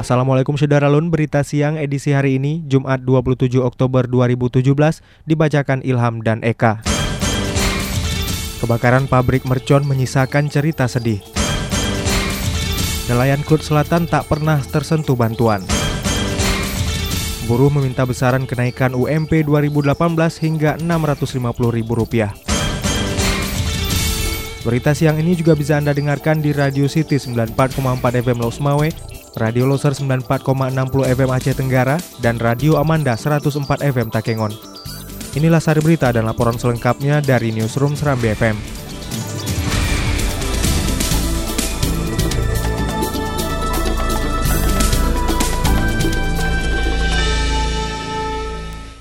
Assalamualaikum Lun, berita siang edisi hari ini, Jumat 27 Oktober 2017, dibacakan Ilham dan Eka. Kebakaran pabrik mercon menyisakan cerita sedih. Nelayan Klut Selatan tak pernah tersentuh bantuan. Buruh meminta besaran kenaikan UMP 2018 hingga Rp650.000. Berita siang ini juga bisa Anda dengarkan di Radio City 94,4 FM Los Mawe Radio Loser 94,60 FM Aceh Tenggara, dan Radio Amanda 104 FM Takengon. Inilah sari berita dan laporan selengkapnya dari Newsroom Serambi FM.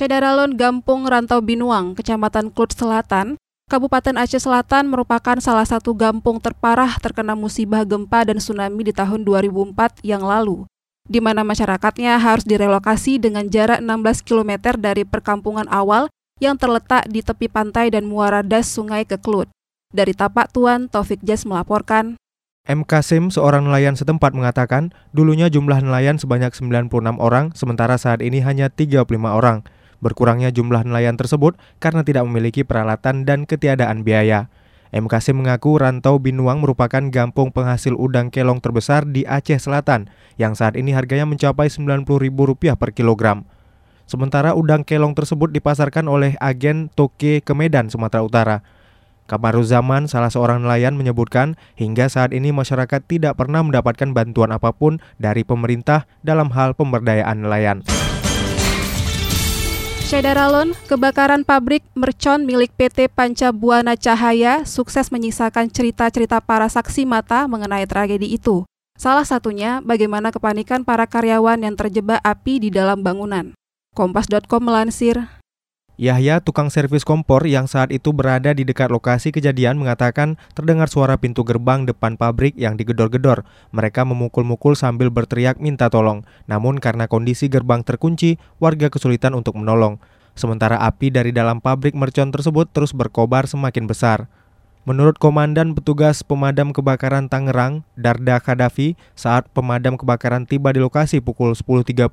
Syedaralon Gampung Rantau Binuang, Kecamatan Klut Selatan, Kabupaten Aceh Selatan merupakan salah satu gampung terparah terkena musibah gempa dan tsunami di tahun 2004 yang lalu, di mana masyarakatnya harus direlokasi dengan jarak 16 km dari perkampungan awal yang terletak di tepi pantai dan muara das Sungai Keklut. Dari Tapak Tuan, Taufik Jas melaporkan. M. Kasim, seorang nelayan setempat mengatakan, dulunya jumlah nelayan sebanyak 96 orang, sementara saat ini hanya 35 orang. Berkurangnya jumlah nelayan tersebut karena tidak memiliki peralatan dan ketiadaan biaya. MKC mengaku Rantau Binuang merupakan gampung penghasil udang kelong terbesar di Aceh Selatan yang saat ini harganya mencapai Rp90.000 per kilogram. Sementara udang kelong tersebut dipasarkan oleh agen Toke ke Medan, Sumatera Utara. Kamaruzaman, salah seorang nelayan menyebutkan hingga saat ini masyarakat tidak pernah mendapatkan bantuan apa pun dari pemerintah dalam hal pemberdayaan nelayan. Syedaralon, kebakaran pabrik mercon milik PT Panca Buana Cahaya sukses menyisakan cerita-cerita para saksi mata mengenai tragedi itu. Salah satunya bagaimana kepanikan para karyawan yang terjebak api di dalam bangunan. Kompas.com melansir, Yahya, tukang servis kompor yang saat itu berada di dekat lokasi kejadian mengatakan terdengar suara pintu gerbang depan pabrik yang digedor-gedor. Mereka memukul-mukul sambil berteriak minta tolong. Namun karena kondisi gerbang terkunci, warga kesulitan untuk menolong. Sementara api dari dalam pabrik mercon tersebut terus berkobar semakin besar. Menurut Komandan Petugas Pemadam Kebakaran Tangerang, Darda Kadafi, saat pemadam kebakaran tiba di lokasi pukul 10.30,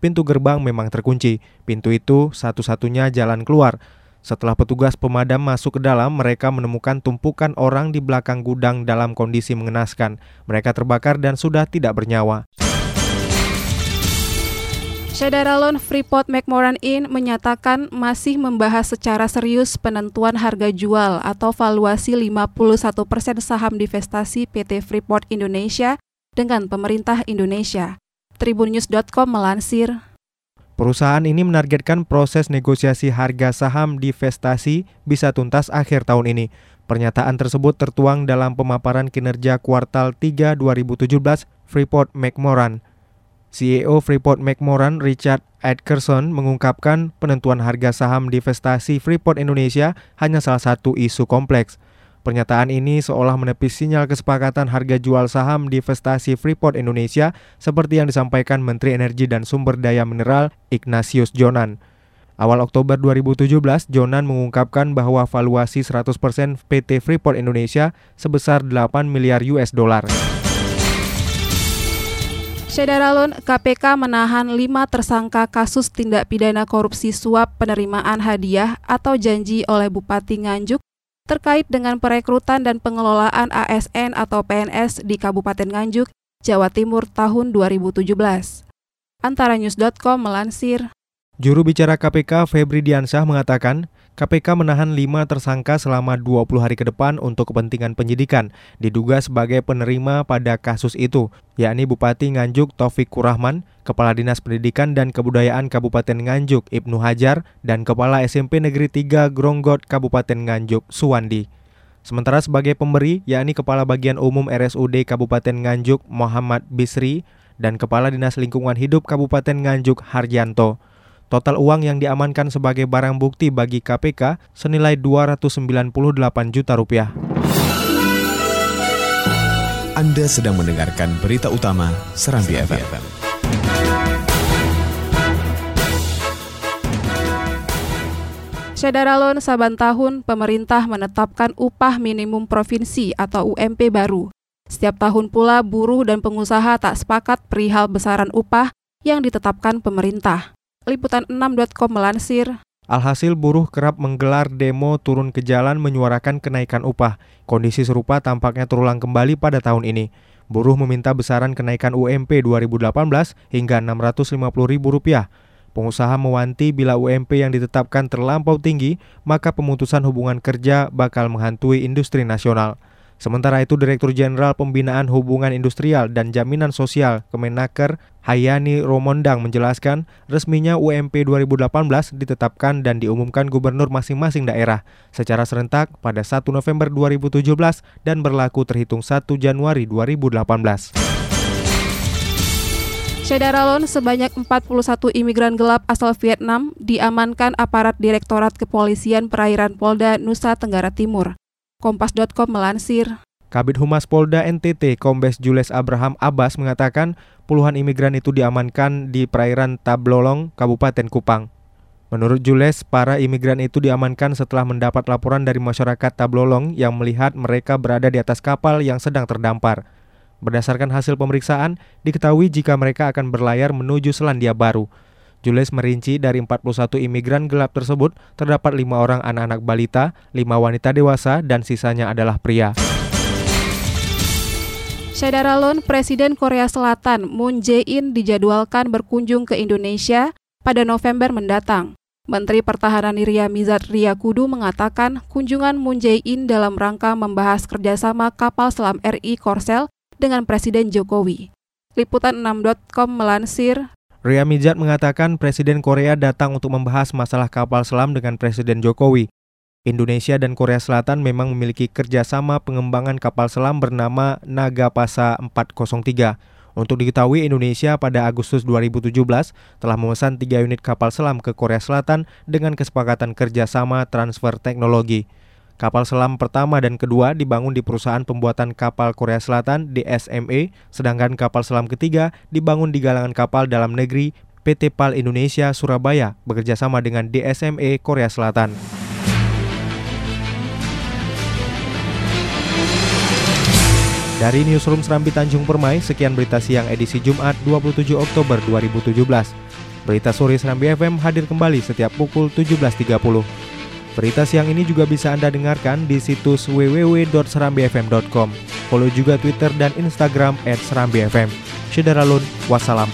pintu gerbang memang terkunci. Pintu itu satu-satunya jalan keluar. Setelah petugas pemadam masuk ke dalam, mereka menemukan tumpukan orang di belakang gudang dalam kondisi mengenaskan. Mereka terbakar dan sudah tidak bernyawa. Syedaralon Freeport McMoran Inn menyatakan masih membahas secara serius penentuan harga jual atau valuasi 51% saham divestasi PT Freeport Indonesia dengan pemerintah Indonesia. Tribunnews.com melansir. Perusahaan ini menargetkan proses negosiasi harga saham divestasi bisa tuntas akhir tahun ini. Pernyataan tersebut tertuang dalam pemaparan kinerja kuartal 3 2017 Freeport McMoran. CEO Freeport McMoran Richard Edgerson mengungkapkan penentuan harga saham divestasi Freeport Indonesia hanya salah satu isu kompleks. Pernyataan ini seolah menepis sinyal kesepakatan harga jual saham divestasi Freeport Indonesia seperti yang disampaikan Menteri Energi dan Sumber Daya Mineral Ignatius Jonan. Awal Oktober 2017, Jonan mengungkapkan bahwa valuasi 100% PT Freeport Indonesia sebesar 8 miliar US dollar. Syedaralun, KPK menahan lima tersangka kasus tindak pidana korupsi suap penerimaan hadiah atau janji oleh Bupati Nganjuk terkait dengan perekrutan dan pengelolaan ASN atau PNS di Kabupaten Nganjuk, Jawa Timur tahun 2017. Antara News.com melansir, Juru bicara KPK Febri Diansyah mengatakan, KPK menahan lima tersangka selama 20 hari ke depan untuk kepentingan penyidikan, diduga sebagai penerima pada kasus itu, yakni Bupati Nganjuk Taufik Kurahman, Kepala Dinas Pendidikan dan Kebudayaan Kabupaten Nganjuk Ibnu Hajar, dan Kepala SMP Negeri 3 Gronggot Kabupaten Nganjuk Suwandi. Sementara sebagai pemberi, yakni Kepala Bagian Umum RSUD Kabupaten Nganjuk Muhammad Bisri, dan Kepala Dinas Lingkungan Hidup Kabupaten Nganjuk Harjanto. Total uang yang diamankan sebagai barang bukti bagi KPK senilai 298 juta rupiah. Anda sedang mendengarkan berita utama Serambi, FM. FM. Syadaralon saban tahun pemerintah menetapkan upah minimum provinsi atau UMP baru. Setiap tahun pula buruh dan pengusaha tak sepakat perihal besaran upah yang ditetapkan pemerintah. Liputan 6.com melansir, Alhasil buruh kerap menggelar demo turun ke jalan menyuarakan kenaikan upah. Kondisi serupa tampaknya terulang kembali pada tahun ini. Buruh meminta besaran kenaikan UMP 2018 hingga Rp650.000. Pengusaha mewanti bila UMP yang ditetapkan terlampau tinggi, maka pemutusan hubungan kerja bakal menghantui industri nasional. Sementara itu, Direktur Jenderal Pembinaan Hubungan Industrial dan Jaminan Sosial Kemenaker Hayani Romondang menjelaskan, resminya UMP 2018 ditetapkan dan diumumkan gubernur masing-masing daerah secara serentak pada 1 November 2017 dan berlaku terhitung 1 Januari 2018. Syadaralon sebanyak 41 imigran gelap asal Vietnam diamankan aparat Direktorat Kepolisian Perairan Polda Nusa Tenggara Timur. Kompas.com melansir. Kabit Humas Polda NTT Kombes Jules Abraham Abbas mengatakan puluhan imigran itu diamankan di perairan Tablolong, Kabupaten Kupang. Menurut Jules, para imigran itu diamankan setelah mendapat laporan dari masyarakat Tablolong yang melihat mereka berada di atas kapal yang sedang terdampar. Berdasarkan hasil pemeriksaan, diketahui jika mereka akan berlayar menuju Selandia Baru. Jules merinci dari 41 imigran gelap tersebut terdapat lima orang anak-anak balita, lima wanita dewasa, dan sisanya adalah pria. Syadaralon, Presiden Korea Selatan Moon Jae-in dijadwalkan berkunjung ke Indonesia pada November mendatang. Menteri Pertahanan Ria Mizat Riyakudu mengatakan kunjungan Moon Jae-in dalam rangka membahas kerjasama kapal selam RI Korsel dengan Presiden Jokowi. Liputan 6.com melansir, Ria Mijat mengatakan Presiden Korea datang untuk membahas masalah kapal selam dengan Presiden Jokowi. Indonesia dan Korea Selatan memang memiliki kerjasama pengembangan kapal selam bernama Nagapasa 403. Untuk diketahui, Indonesia pada Agustus 2017 telah memesan tiga unit kapal selam ke Korea Selatan dengan kesepakatan kerjasama transfer teknologi. Kapal selam pertama dan kedua dibangun di perusahaan pembuatan kapal Korea Selatan DSME, sedangkan kapal selam ketiga dibangun di galangan kapal dalam negeri PT PAL Indonesia Surabaya bekerjasama dengan DSME Korea Selatan. Dari Newsroom Serambi Tanjung Permai, sekian berita siang edisi Jumat 27 Oktober 2017. Berita sore Serambi FM hadir kembali setiap pukul 17.30. Berita siang ini juga bisa Anda dengarkan di situs www.serambifm.com. Follow juga Twitter dan Instagram @serambifm. Syederalun, wassalam.